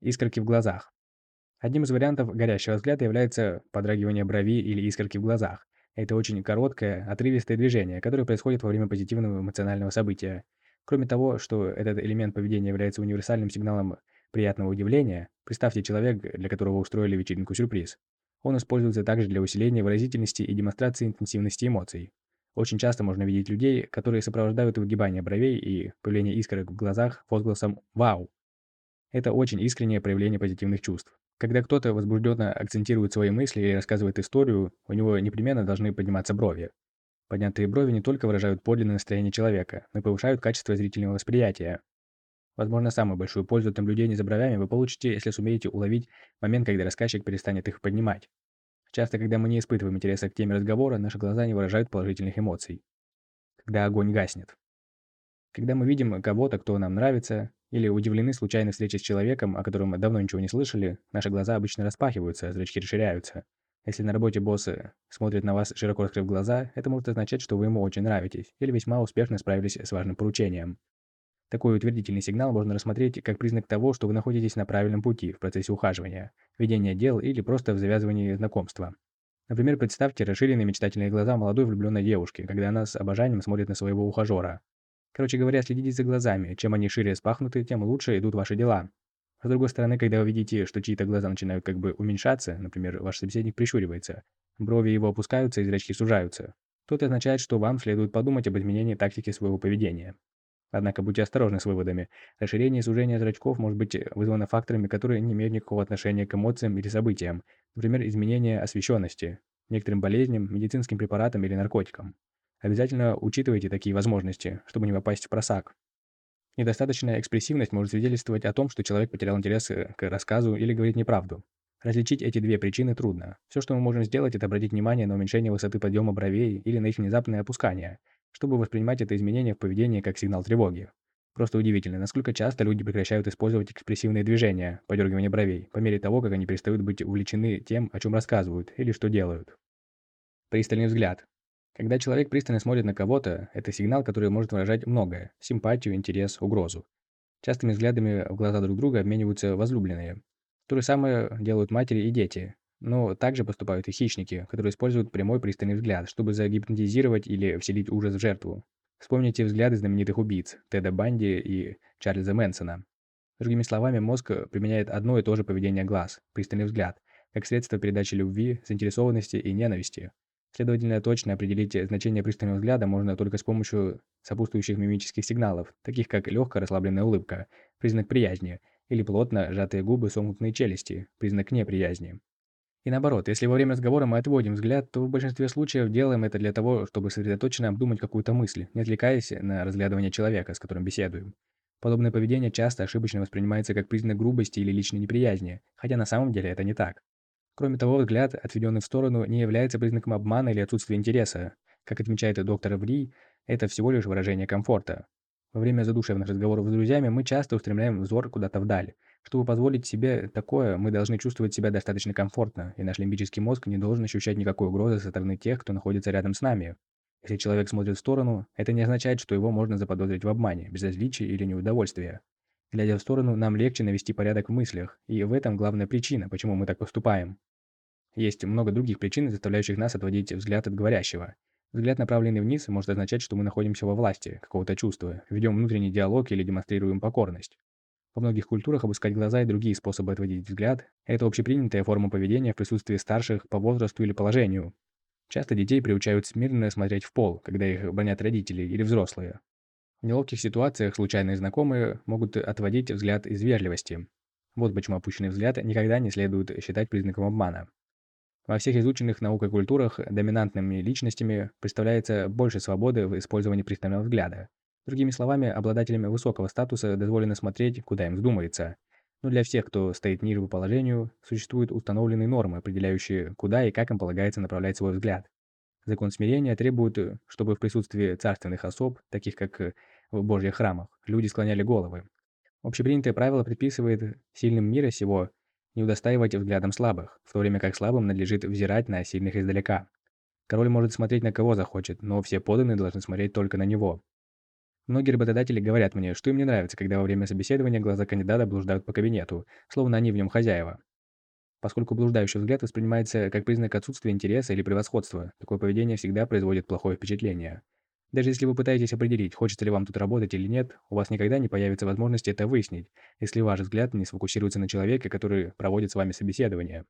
Искорки в глазах. Одним из вариантов горящего взгляда является подрагивание брови или искорки в глазах. Это очень короткое, отрывистое движение, которое происходит во время позитивного эмоционального события. Кроме того, что этот элемент поведения является универсальным сигналом приятного удивления, представьте человек, для которого устроили вечеринку сюрприз. Он используется также для усиления выразительности и демонстрации интенсивности эмоций. Очень часто можно видеть людей, которые сопровождают выгибание бровей и появление искорок в глазах возгласом «Вау!». Это очень искреннее проявление позитивных чувств. Когда кто-то возбужденно акцентирует свои мысли или рассказывает историю, у него непременно должны подниматься брови. Поднятые брови не только выражают подлинное настроение человека, но и повышают качество зрительного восприятия. Возможно, самую большую пользу от наблюдений за бровями вы получите, если сумеете уловить момент, когда рассказчик перестанет их поднимать. Часто, когда мы не испытываем интереса к теме разговора, наши глаза не выражают положительных эмоций. Когда огонь гаснет. Когда мы видим кого-то, кто нам нравится, или удивлены случайной встречей с человеком, о котором давно ничего не слышали, наши глаза обычно распахиваются, а зрачки расширяются. Если на работе боссы смотрят на вас, широко раскрыв глаза, это может означать, что вы ему очень нравитесь, или весьма успешно справились с важным поручением. Такой утвердительный сигнал можно рассмотреть как признак того, что вы находитесь на правильном пути в процессе ухаживания, ведения дел или просто в завязывании знакомства. Например, представьте расширенные мечтательные глаза молодой влюбленной девушки, когда она с обожанием смотрит на своего ухажера. Короче говоря, следите за глазами. Чем они шире спахнуты, тем лучше идут ваши дела. С другой стороны, когда вы видите, что чьи-то глаза начинают как бы уменьшаться, например, ваш собеседник прищуривается, брови его опускаются и зрачки сужаются, то это означает, что вам следует подумать об изменении тактики своего поведения. Однако будьте осторожны с выводами. Расширение и сужение зрачков может быть вызвано факторами, которые не имеют никакого отношения к эмоциям или событиям, например, изменение освещенности, некоторым болезням, медицинским препаратам или наркотикам. Обязательно учитывайте такие возможности, чтобы не попасть в просак. Недостаточная экспрессивность может свидетельствовать о том, что человек потерял интерес э, к рассказу или говорит неправду. Различить эти две причины трудно. Все, что мы можем сделать, это обратить внимание на уменьшение высоты подъема бровей или на их внезапное опускание, чтобы воспринимать это изменение в поведении как сигнал тревоги. Просто удивительно, насколько часто люди прекращают использовать экспрессивные движения, подергивание бровей, по мере того, как они перестают быть увлечены тем, о чем рассказывают или что делают. Пристальный взгляд. Когда человек пристально смотрит на кого-то, это сигнал, который может выражать многое – симпатию, интерес, угрозу. Частыми взглядами в глаза друг друга обмениваются возлюбленные. То же самое делают матери и дети. Но также поступают и хищники, которые используют прямой пристальный взгляд, чтобы загипнотизировать или вселить ужас в жертву. Вспомните взгляды знаменитых убийц – Теда Банди и Чарльза Мэнсона. Другими словами, мозг применяет одно и то же поведение глаз – пристальный взгляд, как средство передачи любви, заинтересованности и ненависти. Следовательно, точно определить значение пристального взгляда можно только с помощью сопутствующих мимических сигналов, таких как легкая расслабленная улыбка, признак приязни, или плотно сжатые губы, сомкнутые челюсти, признак неприязни. И наоборот, если во время разговора мы отводим взгляд, то в большинстве случаев делаем это для того, чтобы сосредоточенно обдумать какую-то мысль, не отвлекаясь на разглядывание человека, с которым беседуем. Подобное поведение часто ошибочно воспринимается как признак грубости или личной неприязни, хотя на самом деле это не так. Кроме того, взгляд, отведенный в сторону, не является признаком обмана или отсутствия интереса. Как отмечает доктор Ври, это всего лишь выражение комфорта. Во время задушевных разговоров с друзьями мы часто устремляем взор куда-то вдаль. Чтобы позволить себе такое, мы должны чувствовать себя достаточно комфортно, и наш лимбический мозг не должен ощущать никакой угрозы со стороны тех, кто находится рядом с нами. Если человек смотрит в сторону, это не означает, что его можно заподозрить в обмане, безразличии или неудовольствии. Глядя в сторону, нам легче навести порядок в мыслях, и в этом главная причина, почему мы так поступаем. Есть много других причин, заставляющих нас отводить взгляд от говорящего. Взгляд, направленный вниз, может означать, что мы находимся во власти какого-то чувства, ведем внутренний диалог или демонстрируем покорность. Во многих культурах опускать глаза и другие способы отводить взгляд – это общепринятая форма поведения в присутствии старших по возрасту или положению. Часто детей приучают смирно смотреть в пол, когда их бронят родители или взрослые. В неловких ситуациях случайные знакомые могут отводить взгляд из вежливости. Вот почему опущенный взгляд никогда не следует считать признаком обмана. Во всех изученных наукой культурах доминантными личностями представляется больше свободы в использовании пристального взгляда. Другими словами, обладателям высокого статуса дозволено смотреть, куда им вздумается. Но для всех, кто стоит ниже по положению, существуют установленные нормы, определяющие, куда и как им полагается направлять свой взгляд. Закон смирения требует, чтобы в присутствии царственных особ, таких как в Божьих храмах, люди склоняли головы. Общепринятое правило предписывает сильным мира сего не удостаивать взглядом слабых, в то время как слабым надлежит взирать на сильных издалека. Король может смотреть на кого захочет, но все подданные должны смотреть только на него. Многие работодатели говорят мне, что им не нравится, когда во время собеседования глаза кандидата блуждают по кабинету, словно они в нем хозяева. Поскольку блуждающий взгляд воспринимается как признак отсутствия интереса или превосходства, такое поведение всегда производит плохое впечатление. Даже если вы пытаетесь определить, хочется ли вам тут работать или нет, у вас никогда не появится возможности это выяснить, если ваш взгляд не сфокусируется на человеке, который проводит с вами собеседование.